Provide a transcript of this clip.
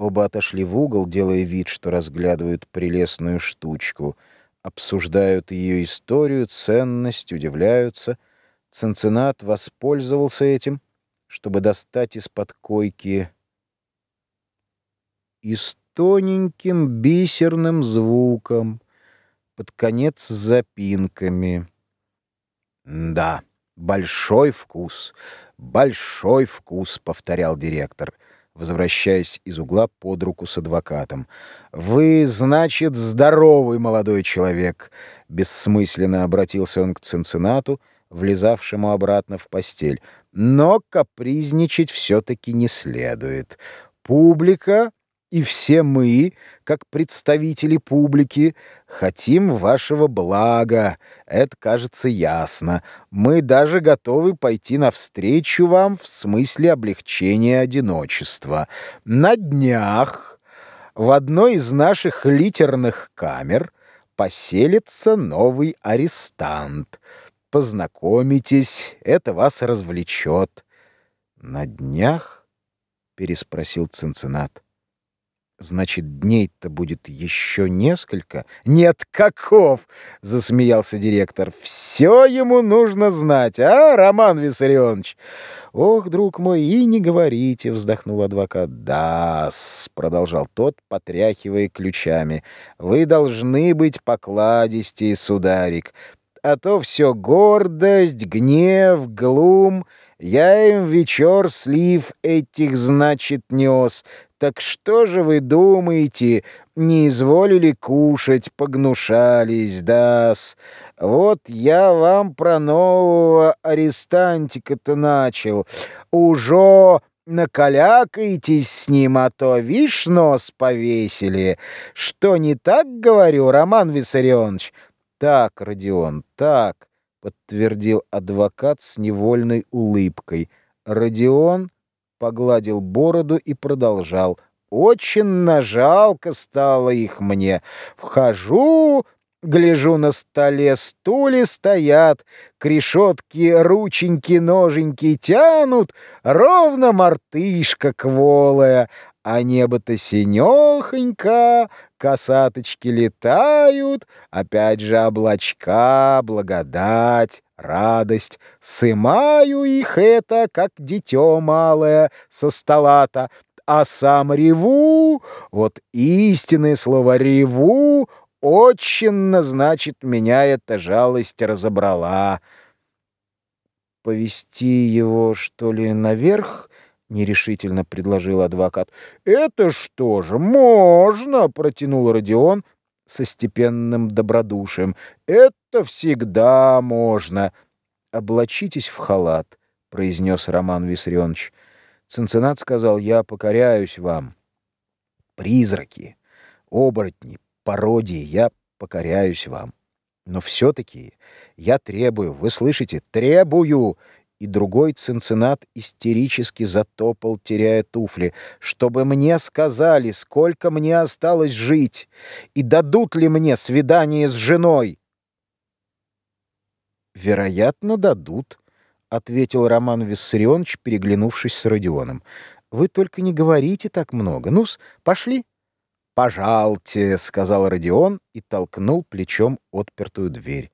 Оба отошли в угол, делая вид, что разглядывают прелестную штучку, обсуждают ее историю, ценность, удивляются. Ценцинат воспользовался этим, чтобы достать из-под койки и с тоненьким бисерным звуком, под конец с запинками. «Да, большой вкус, большой вкус», — повторял директор — возвращаясь из угла под руку с адвокатом. «Вы, значит, здоровый молодой человек!» Бессмысленно обратился он к Цинциннату, влезавшему обратно в постель. «Но капризничать все-таки не следует. Публика и все мы, как представители публики, хотим вашего блага. Это, кажется, ясно. Мы даже готовы пойти навстречу вам в смысле облегчения одиночества. На днях в одной из наших литерных камер поселится новый арестант. Познакомитесь, это вас развлечет. На днях? переспросил Цинциннат. Значит, дней-то будет еще несколько? Нет, каков! Засмеялся директор. Все ему нужно знать, а, Роман Виссарионович? Ох, друг мой, и не говорите, вздохнул адвокат. да продолжал тот, потряхивая ключами. Вы должны быть покладистей, сударик. А то все гордость, гнев, глум. Я им вечер слив этих, значит, нес. Так что же вы думаете, не изволили кушать, погнушались, дас? Вот я вам про нового арестантика-то начал. Уже накалякаетесь с ним, а то, вишь, нос повесили. Что не так, говорю, Роман Виссарионович? Так, Родион, так, подтвердил адвокат с невольной улыбкой. Родион погладил бороду и продолжал. «Очень нажалко стало их мне. Вхожу, гляжу на столе, стулья стоят, к решетке рученьки, ноженьки тянут, ровно мартышка кволая, а небо-то синехонько, косаточки летают, опять же облачка, благодать, радость. Сымаю их это, как дитё малое, со стола-то, а сам реву, вот истинное слово «реву», очень, значит, меня эта жалость разобрала. Повести его, что ли, наверх? нерешительно предложил адвокат. Это что же, можно, протянул Родион со степенным добродушием. Это всегда можно. Облачитесь в халат, произнес Роман Виссарионович. Цинциннат сказал: "Я покоряюсь вам. Призраки, оборотни, пародии, я покоряюсь вам. Но все таки я требую, вы слышите, требую и другой цинцинат истерически затопал, теряя туфли, чтобы мне сказали, сколько мне осталось жить, и дадут ли мне свидание с женой. «Вероятно, дадут», — ответил Роман Виссарионович, переглянувшись с Родионом. «Вы только не говорите так много. Ну-с, пошли». «Пожалуйте», — сказал Родион и толкнул плечом отпертую дверь.